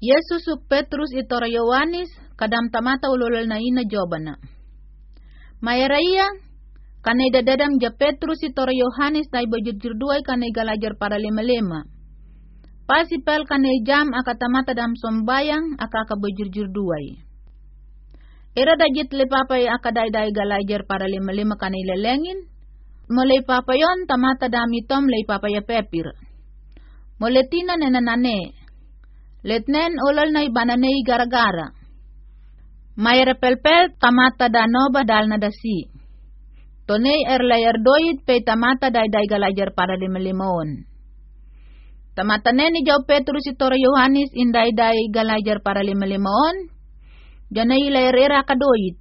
Yesus Petrus itora Yohanis kadam tamata ululal na ina jobana. Mayaraya kanay dadadam ja Petrus itora Yohanis na ibajurjur duay kanay galajar para lima-lima. Pasipel kanay jam akatamata dam sombayang akakabajurjur duay. Ira dajit le papay akadayday galajar para lima-lima kanay lelengin. Mulay papayon tamata dami tom lay papaya pepir. Muletina nenanane Letnen ulol na ibananay gara-gara. May repelpel tamata danoba dal na dasi. Tonay erlayar doyit pe tamata day-day galajar para limalimaon. Tamata ni Jaw Petrus itoro Yohanes inday-day galajar para limalimaon. Janay layar-ira kadoyit.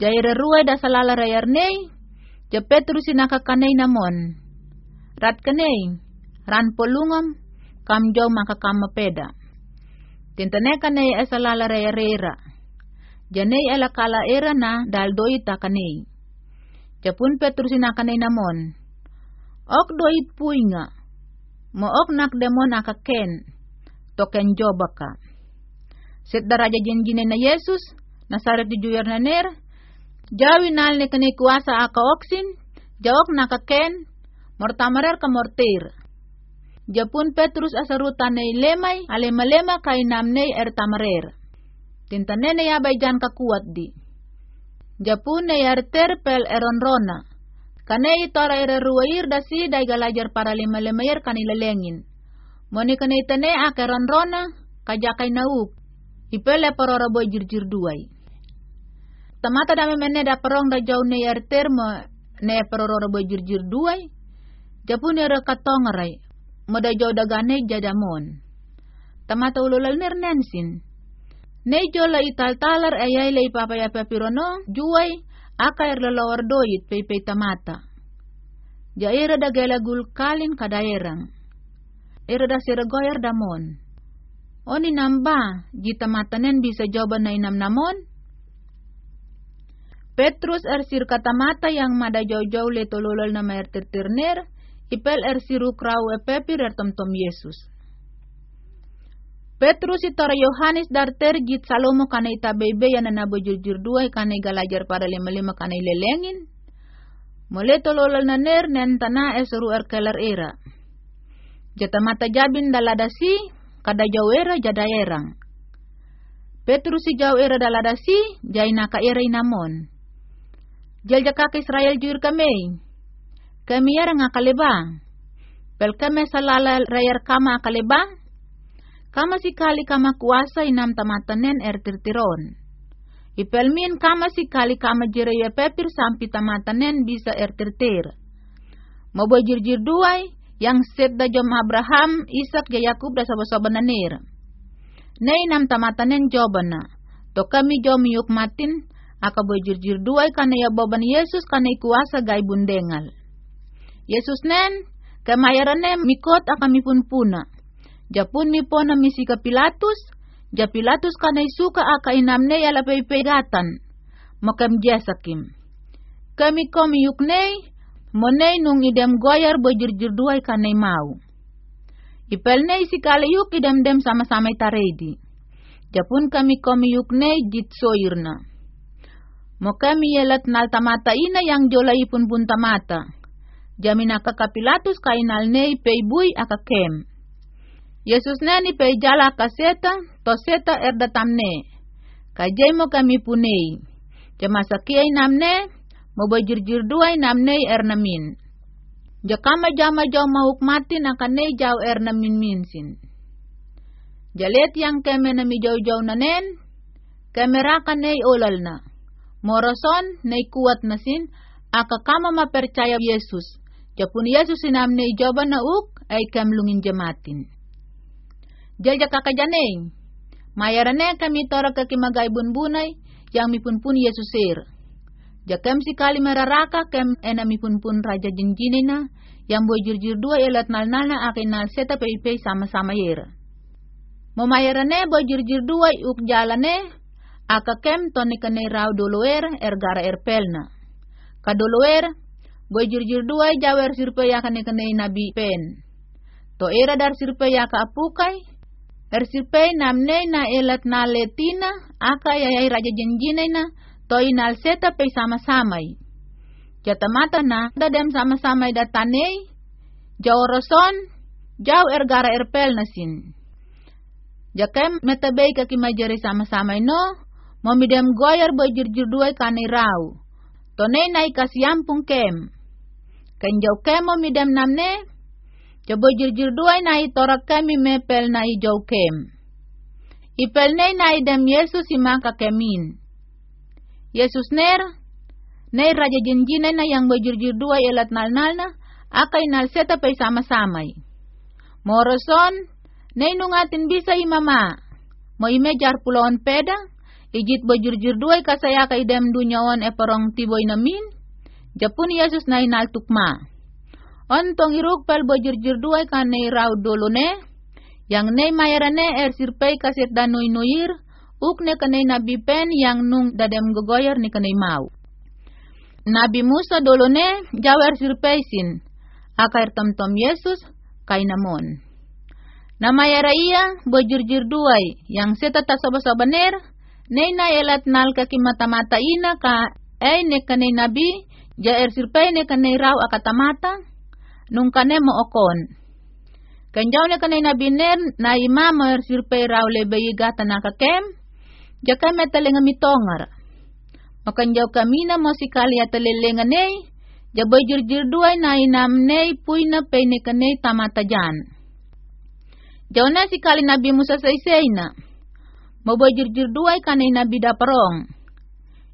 Jayre ruwe da salala rayar ney. Ja Petrus inakakanay namon. Rat kanay. Ran polungam kam jo maka kama peda. Tintane kanay esalala rea rera. Janay ala kala era na dal doit kanay. Japun Petrus kanay namon. Ok doit puinga. Mo ok nak demon akaken. Token jo baka. Set daraja jenjine na Yesus. Nasaret di juyar na ner. Jawi nal kanay kuasa aka oksin. Jawok nakaken. Mortamarer ka mortir Japun Petrus asarutan nei lemay, alema-lema kay namnei er tamarer. Tintane ne yabay jan kakuat di. Japun ne erter pel eronrona. Kane itora ere ruwair dasi day galajar para lima-limayer kanilalengin. Moni kane itane akeron rona, kajakay nauk. Ipele porora boy jirjir duay. Tamata dami mene da perong da jau ne erter mo ne porora boy jirjir duay. Japun ere katongaray, madajaw dagane jadamon. Tamata ululal nernensin. Nejo la italtalar ayay la ipapaya papirono, juway, aka erlalawar doyit paypay tamata. Jaira da gelagul kalin kadaerang. Ira da siragoyar damon. Oni namba, jita matanen bisa jawaban na inam namon? Petrus ersir katamata yang mada jauh-jauh le tololol na maer tirtirner, ipel er siru krau e pepir er tom Yesus. Petrus itora Yohanes dar tergit salomo kana ita bebe yana na bojur dua kana galajar pada lima lima kana lelengin. Mole tololal na ner nen tana e seru er era. Jata mata jabin daladasi kada jawera jada erang. Petrus si jauh era daladasi jai naka era inamon. Jal jakak Israel jur kami kami yara nga kalibang. Pel kami salala rayar kama kalibang. Kama kali kama kuasa inam tamatanen er tirtiron. Ipelmin kama kali kama jiraya pepir sampi tamatanen bisa er tirtir. Maboy jirjir duay, yang set da jom Abraham, Isak, ya Yakub da sabo-sabo nanir. Nei nam tamatanen jobana. To kami jom yuk matin, aka boy jirjir duay kana ya boban Yesus kana kuasa gay bundengal. Yesus nen, kamayarane mikot akami pun puna. Japun mi pona misi ka Pilatus, ja Pilatus kanay suka aka inamne ala pegatan. Makam jasakim. Kami komi yuknei, monei nung idem goyar bojur duay kanay mau. Ipelnei si yuk idem dem sama-sama itaredi. Japun kami komi yuknei jit soirna. Mo kami yelat nal tamata ina yang jola ipun pun tamata jamina kakapilatus kainal nei peibui aka kem. Yesus nani pei jala kaseta, to seta erda tamne. Kajemo kami punei. Kiai namne, mobajir-jir duai namne ernamin. Jakama jama jau mahuk mati nakane jau ernamin minsin. Jalet yang keme nami jau-jau nanen, kamera kanei olal na. Moroson nei kuat nasin, aka kama ma percaya Yesus. Japun Yesus sinamne ijoba na uk ay kamlungin jamatin. Jalja kakajaneng. Mayarane kami tora kakimagay bunbunay yang mipunpun Yesusir. Jakam si kali meraraka kem ena mipunpun raja jinjinina yang bojur-jur dua elat nal-nal na akin nal seta peipei sama-sama yer. Momayarane bojur-jur dua uk jalane aka kem tonikane raw doloer ergara erpelna. Kadoloer Boy jir-jir duay jawer sirpe ya kane kane nabi pen. To era dar sirpe ya ka apukai, Ersipay namne na elat na letina, aka yayay raja janjinay na, toy nalseta pay sama-samay. Jatamata na, dadem sama-samay datanay, jaw rason, jaw ergara erpel nasin. Jakem metabay kakimajari sama-samay no, momidem goyar bojur-jur duay kanay raw. Tonay na ikasyam kem. Kanjaw kem momidem namne, Coba jujur dua na torak kami mepel na ijau kem. Ipel ne na idam Yesus imaka kemin. Yesus ner, ner raja jenjina na yang bajurjur dua elat nal nal na, akay nal seta pay sama-samay. Moroson, nay nungatin bisa imama, mo imejar pulon peda, ijit bajurjur dua kasaya kay dem dunyaon e parong tiboy namin, Japun Yesus na inaltukma. Ontong iruk pel bojur-jur duai kane rau dulu ne, yang ne mayarane er sirpei kaset danui nuir, uk ne kane nabi pen yang nung dadem gogoyer ni kane mau. Nabi Musa dulu ne jawer sirpei sin, akair tom-tom Yesus kai namon. Nama yara iya bojur-jur yang setata soba-soba ner, ne na elat nal kaki mata-mata ina ka, eh ne kane nabi, jaer sirpei ne kane rau akatamata, nung kane mo okon. Kanjaw na kanay na biner na ima mo sirpay raw lebay gata na kakem, jaka metaling mitongar. Makanjaw kami na mo si jaboy jirjir duay na inam nay puy na pay ni kanay tamata dyan. Jaw na si nabi mo sa saysay na, maboy jirjir duay nabi daparong.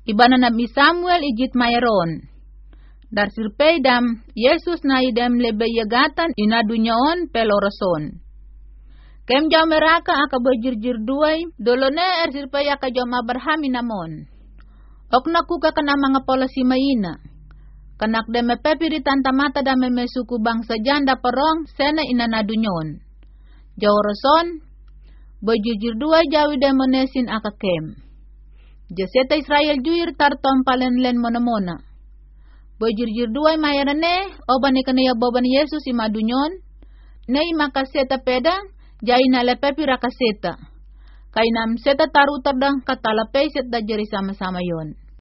Iba na nabi Samuel ijit mayroon. Dar sirpeidam, Yesus na idem lebeyagatan ina dunyaon peloroson. Kem jam meraka aka bajir-jir duay, dolone er sirpay aka jam Abraham inamon. Ok nakuka kana mga pola si mayina. Kanak de mepepiri tanta mata da me suku bangsa janda perong sena ina. Jaw roson, bajir-jir duay jawi demonesin aka kem. Jaseta Israel juir tartom palen len mona-mona bajirjir duay mayarane oban ikane ya boban Yesus imadunyon nei makaseta peda jai na lepepi rakaseta kainam seta taru tardang katala set da jeri sama-sama yon